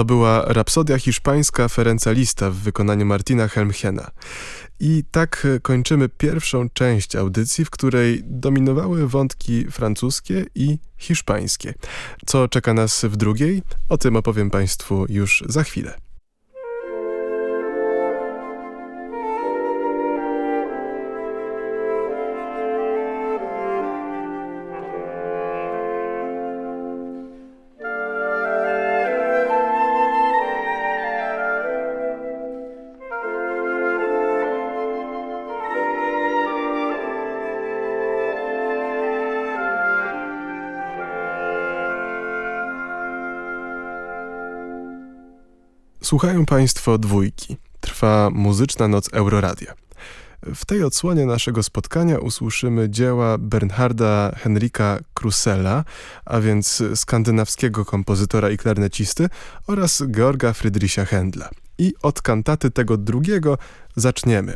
To była rapsodia hiszpańska Ferenca Lista w wykonaniu Martina Helmchena. I tak kończymy pierwszą część audycji, w której dominowały wątki francuskie i hiszpańskie. Co czeka nas w drugiej? O tym opowiem Państwu już za chwilę. Słuchają Państwo dwójki. Trwa muzyczna noc Euroradia. W tej odsłonie naszego spotkania usłyszymy dzieła Bernharda Henrika Krusella, a więc skandynawskiego kompozytora i klarnecisty oraz Georga Friedricha Händla. I od kantaty tego drugiego zaczniemy.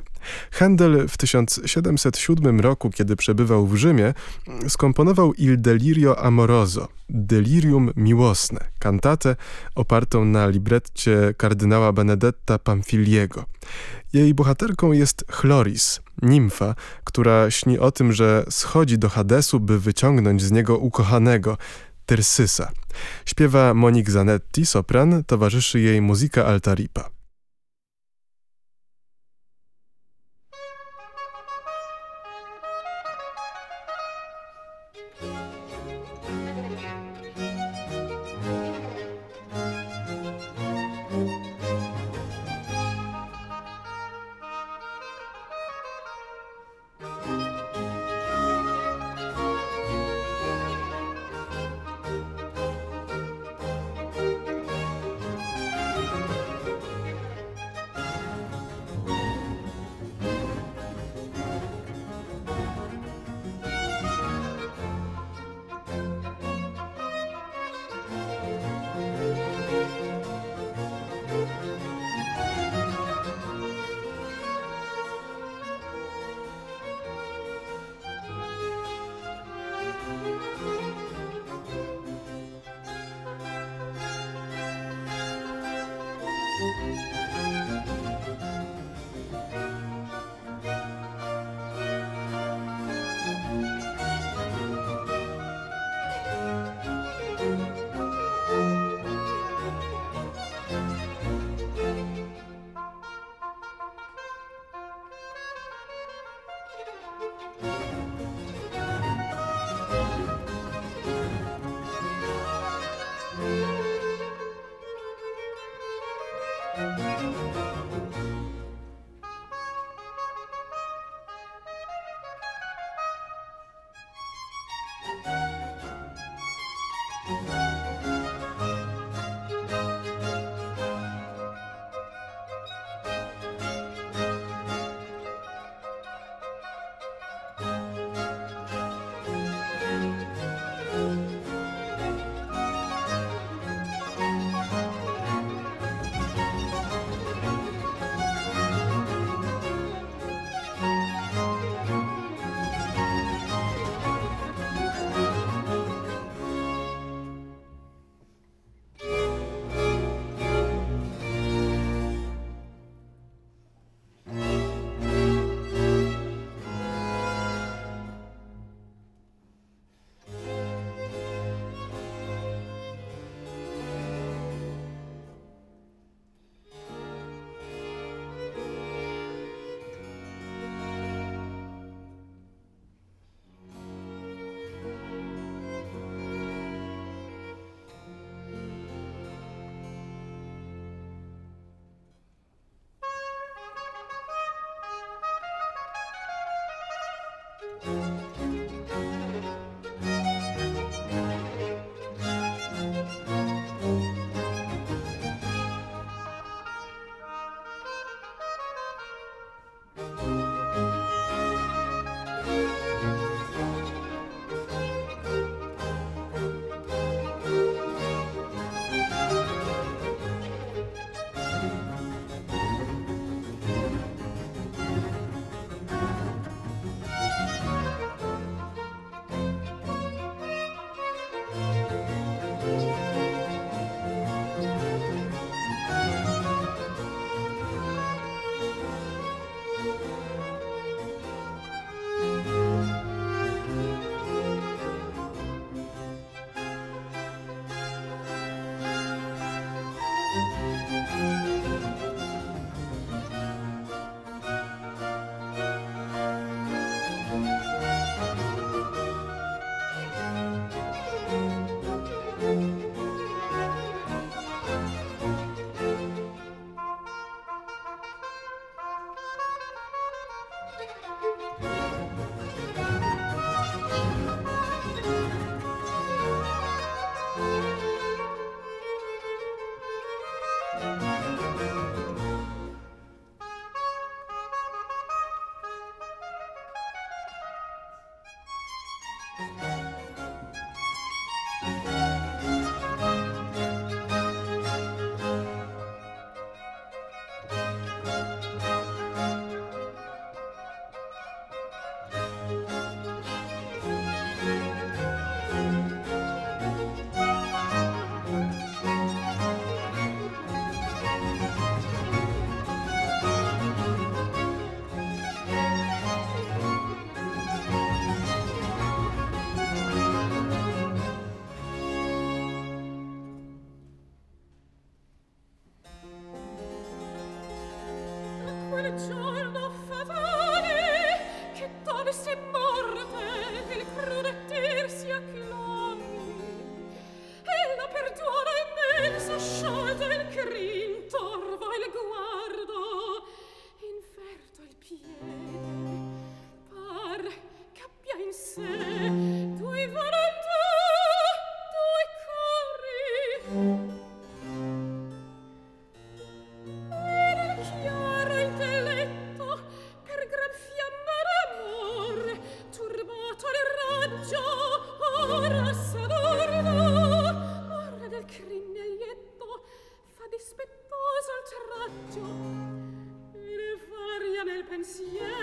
Händel w 1707 roku, kiedy przebywał w Rzymie, skomponował Il Delirio Amoroso, Delirium Miłosne, kantatę opartą na libretcie kardynała Benedetta Pamfiliego. Jej bohaterką jest Chloris, nimfa, która śni o tym, że schodzi do Hadesu, by wyciągnąć z niego ukochanego, Tyrsysa. Śpiewa Monique Zanetti, sopran, towarzyszy jej muzyka altaripa. Música ciel.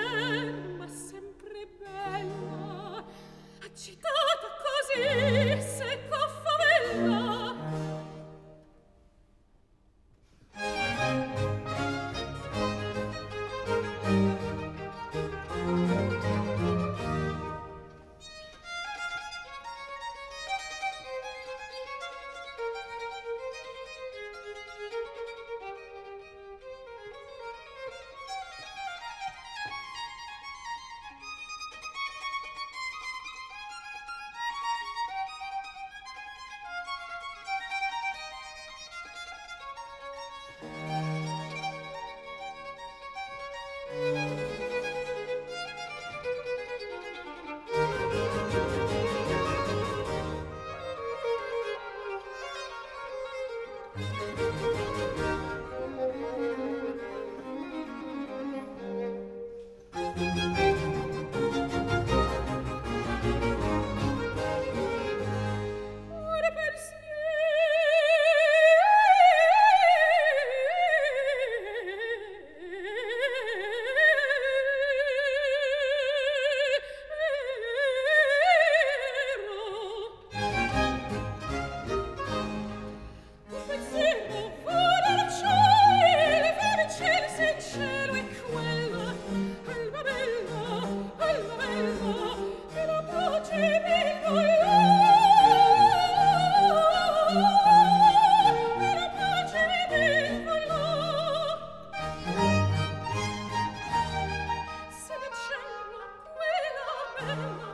Oh.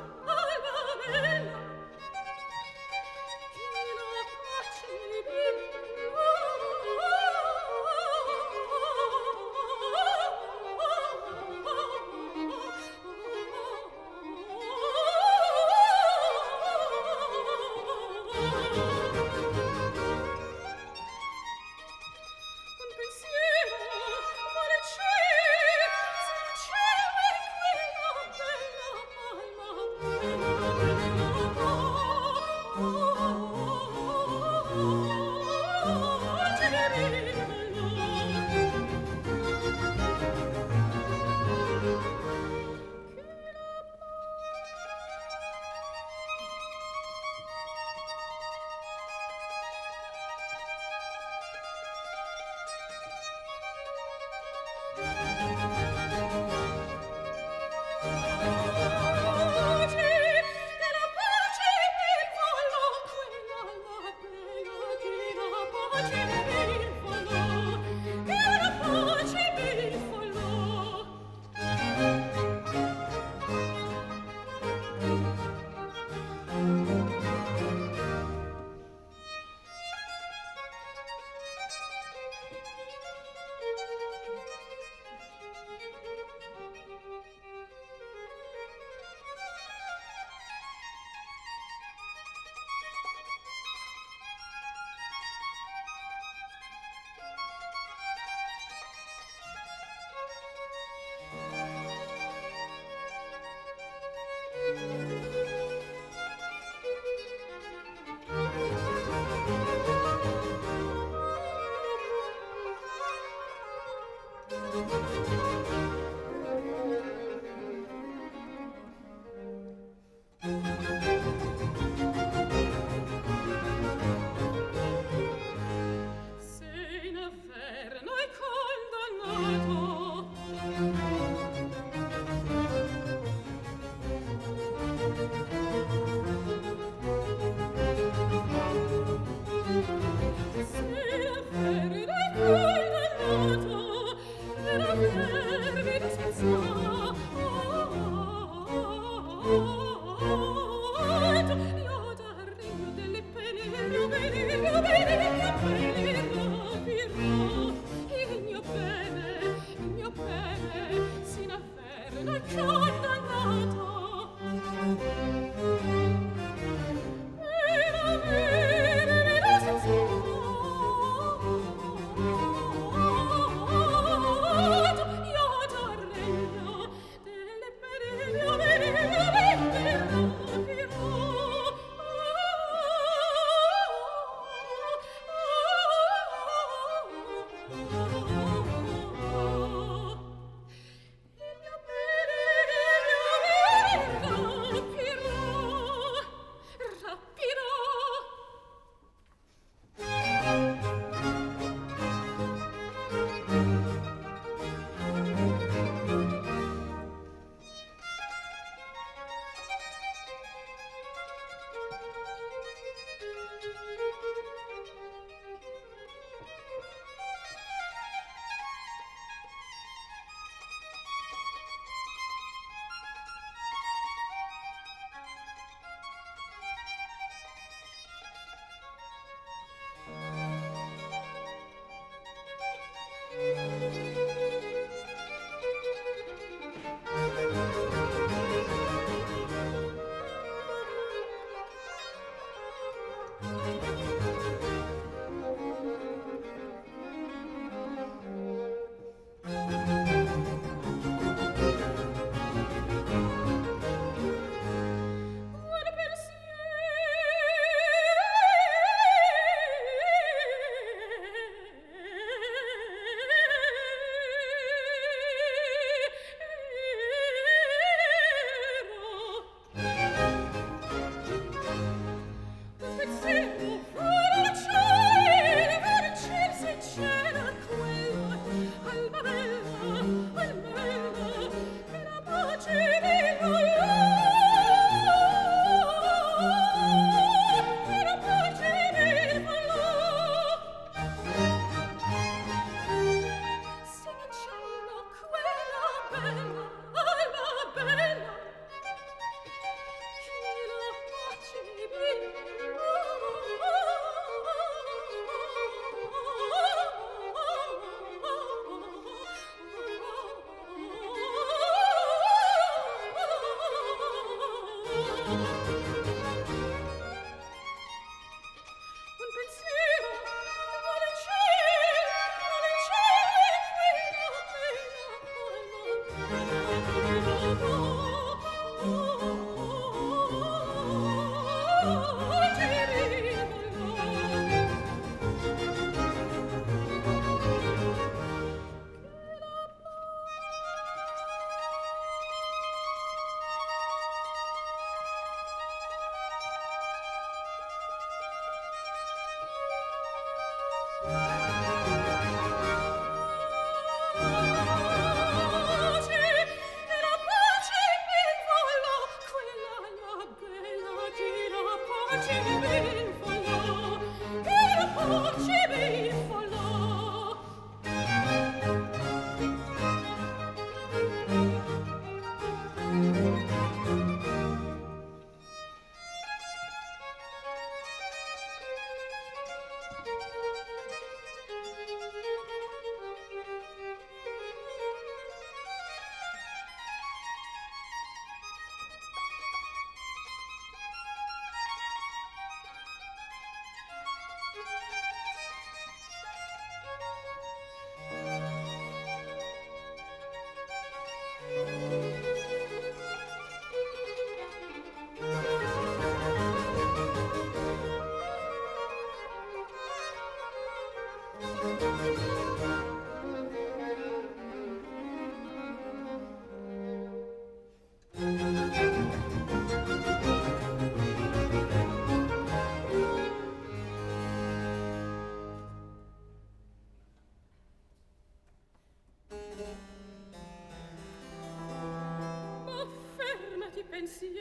insieme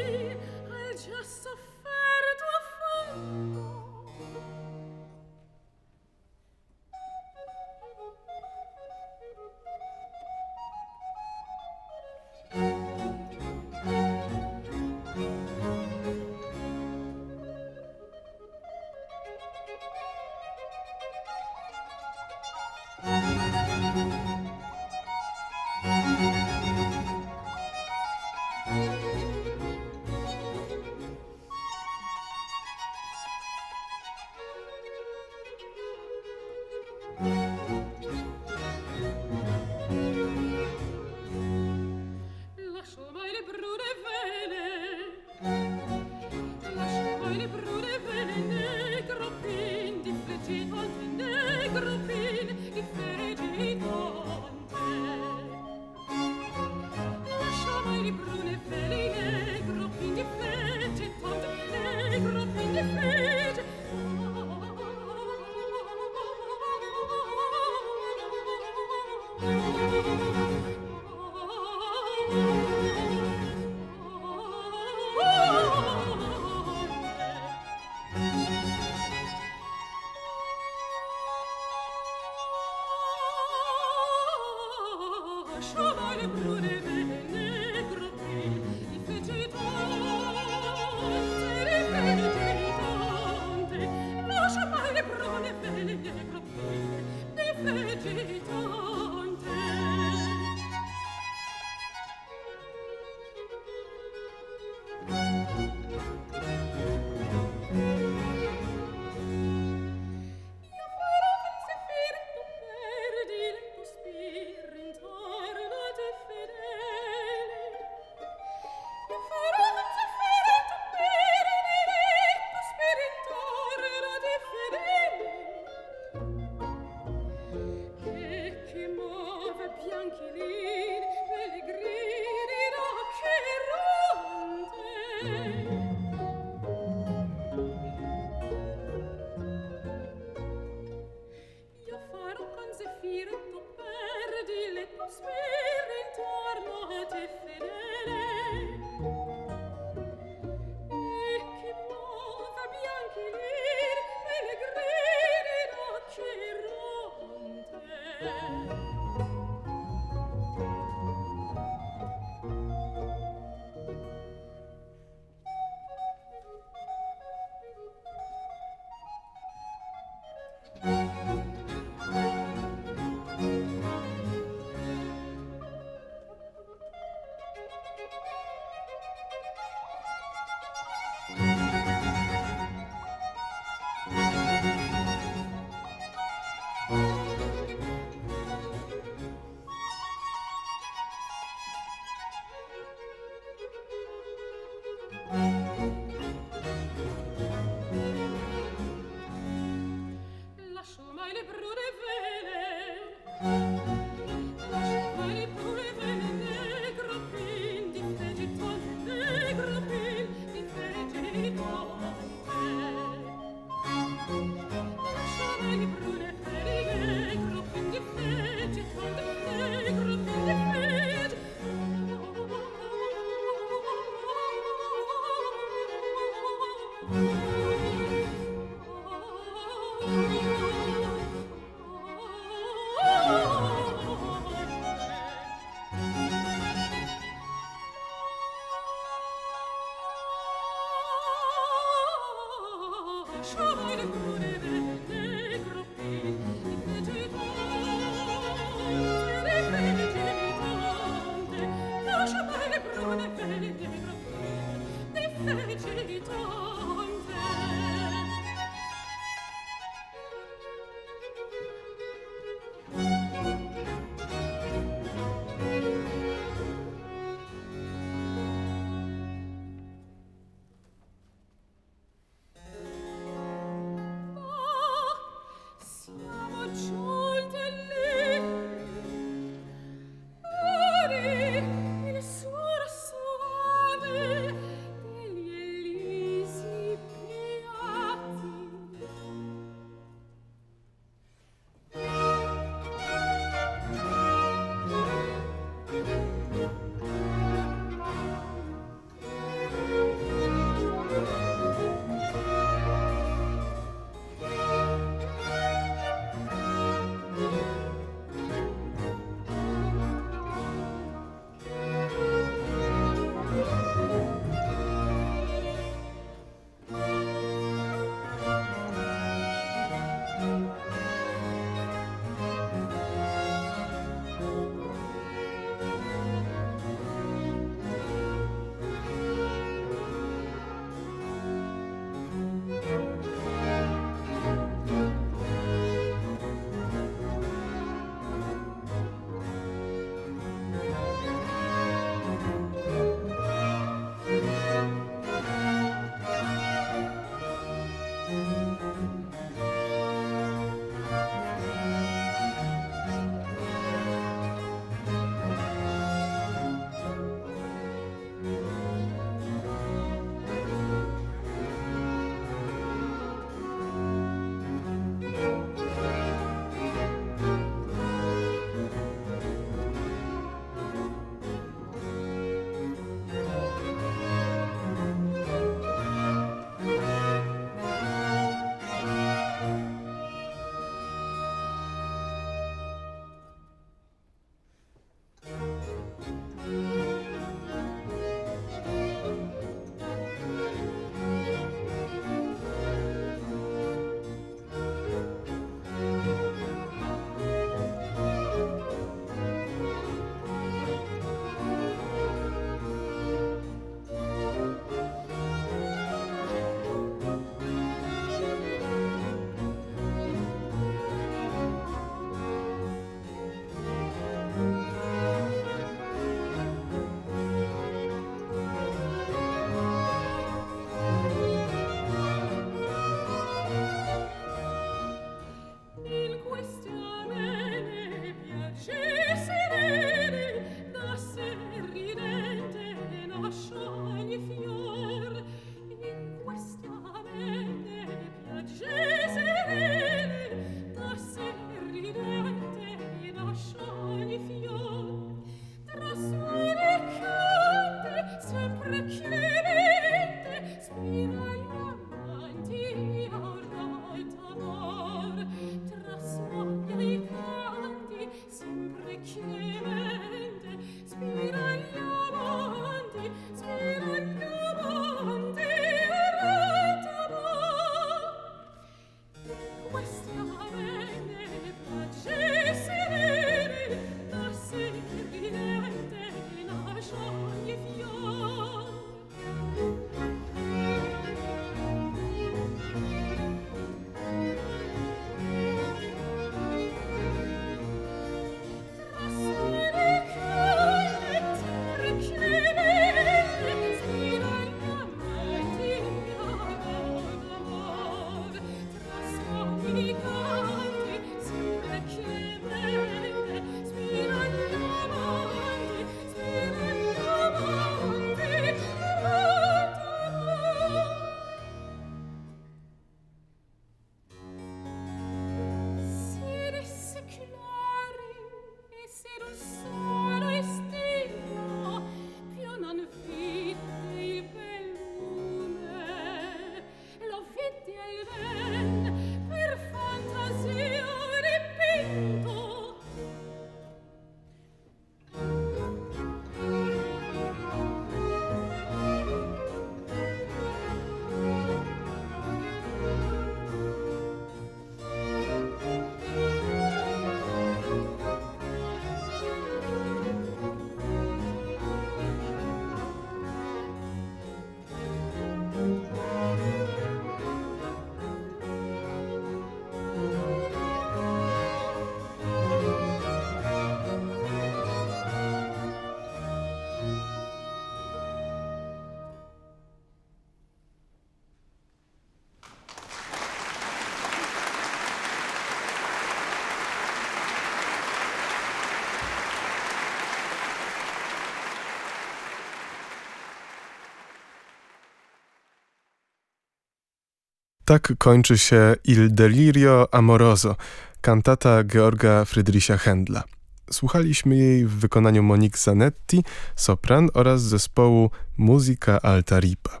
Tak kończy się Il Delirio Amoroso, kantata Georga Friedricha Händla. Słuchaliśmy jej w wykonaniu Monique Zanetti, sopran oraz zespołu Musica Alta Ripa.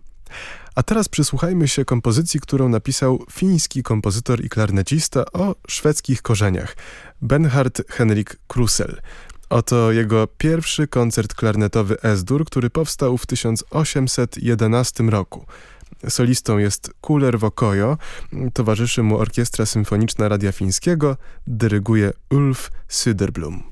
A teraz przysłuchajmy się kompozycji, którą napisał fiński kompozytor i klarnecista o szwedzkich korzeniach, Bernhard Henrik Krusel. Oto jego pierwszy koncert klarnetowy S-dur, który powstał w 1811 roku. Solistą jest Kuler Wokojo, towarzyszy mu Orkiestra Symfoniczna Radia Fińskiego, dyryguje Ulf Söderblom.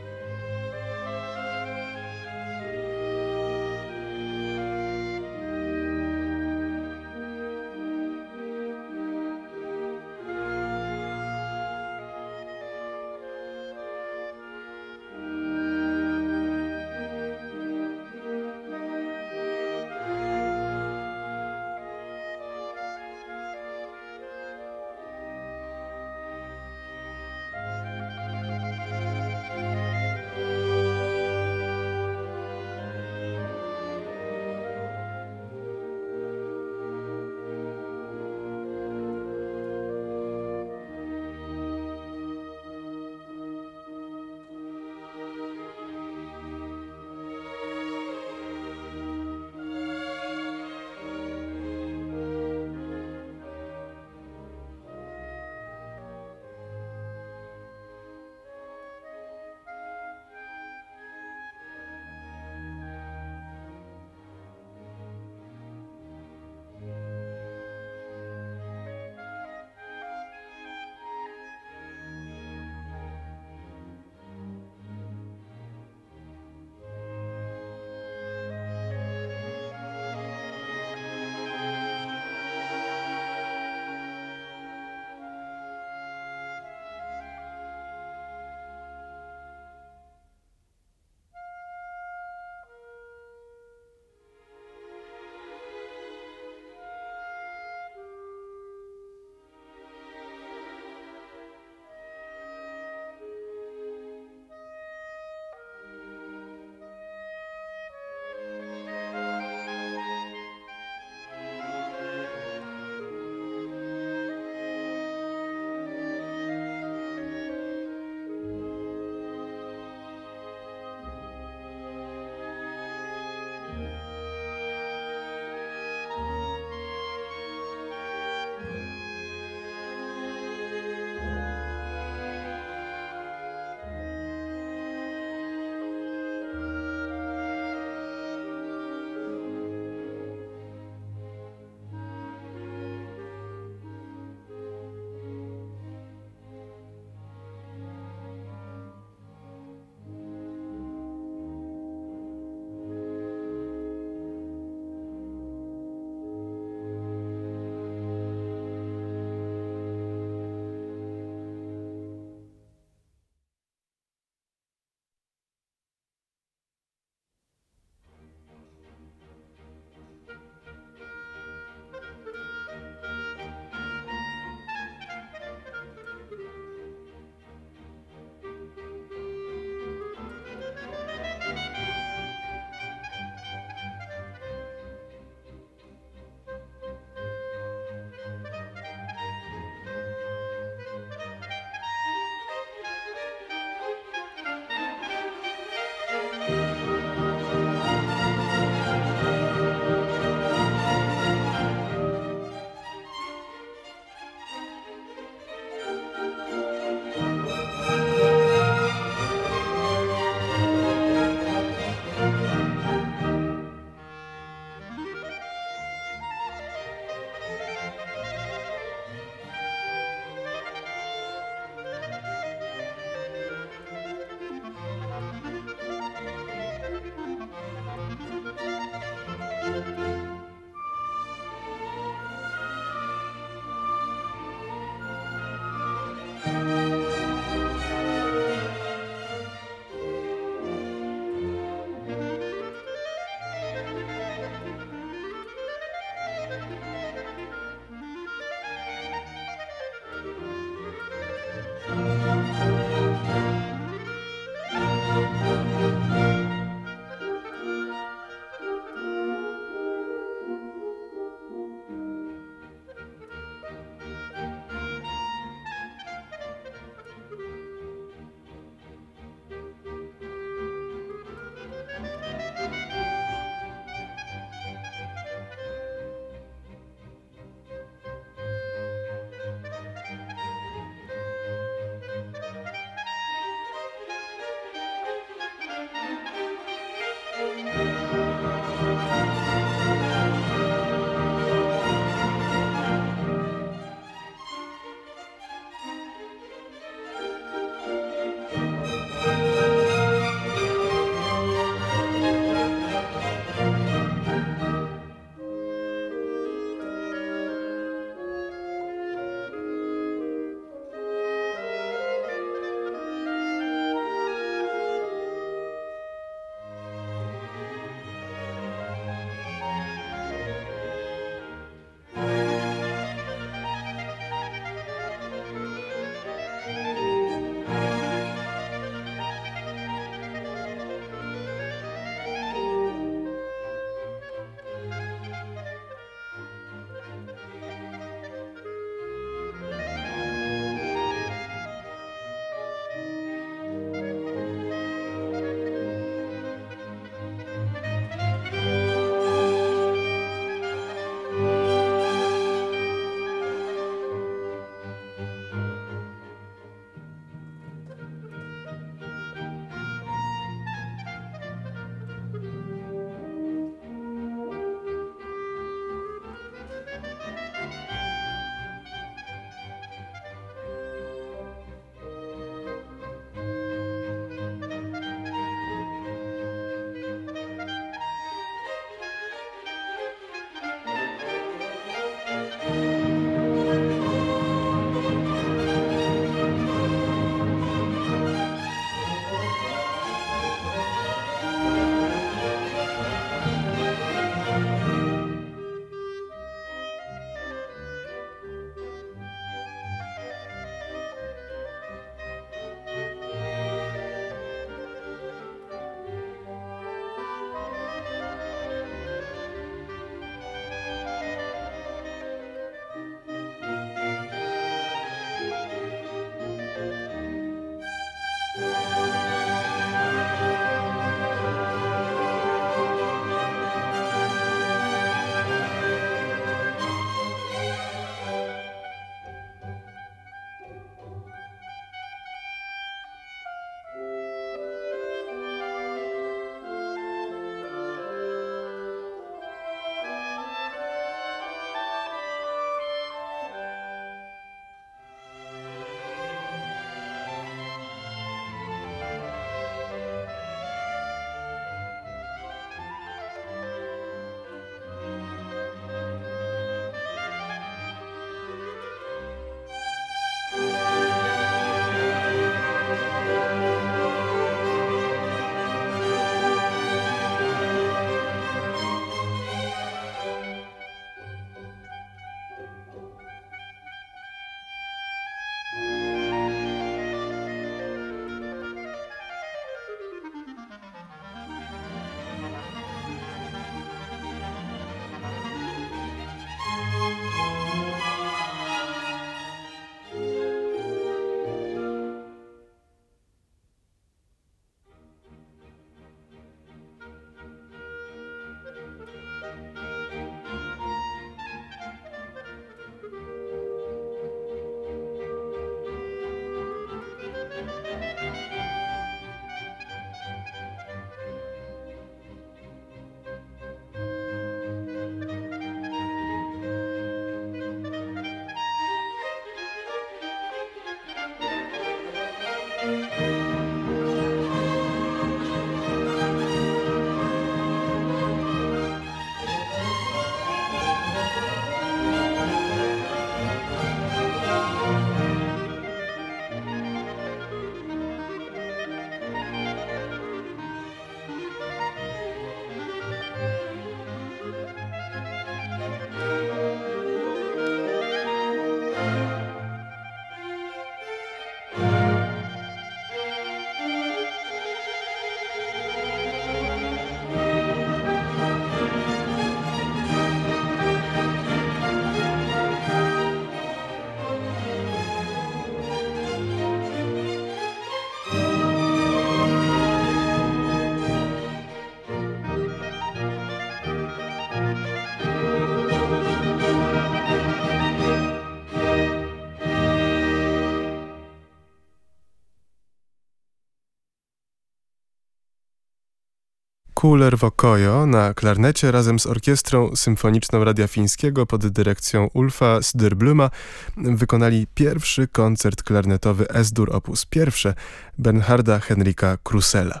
Kuler Wokojo na klarnecie razem z Orkiestrą Symfoniczną Radia Fińskiego pod dyrekcją Ulfa Sdyrbluma wykonali pierwszy koncert klarnetowy S-dur op. 1 Bernharda Henrika Krusela.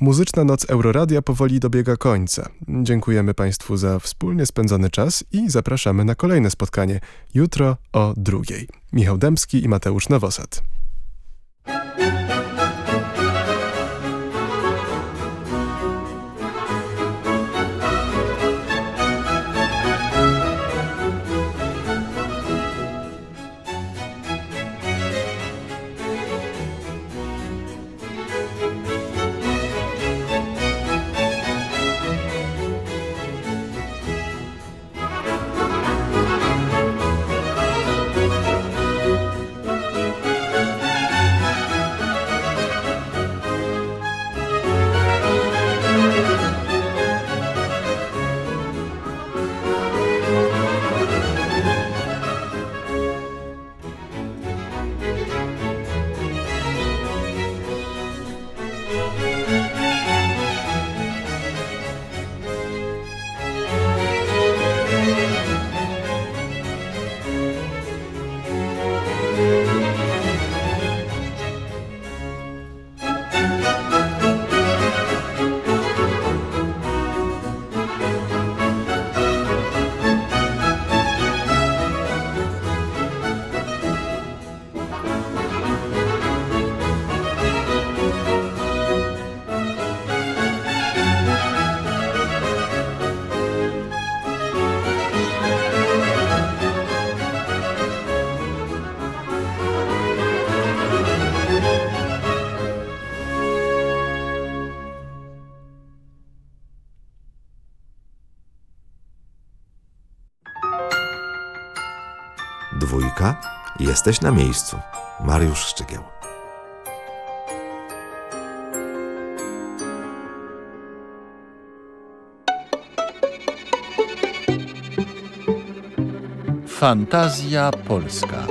Muzyczna Noc Euroradia powoli dobiega końca. Dziękujemy Państwu za wspólnie spędzony czas i zapraszamy na kolejne spotkanie jutro o drugiej. Michał Dębski i Mateusz Nowosad. Jesteś na miejscu. Mariusz Szczygieł. Fantazja Polska.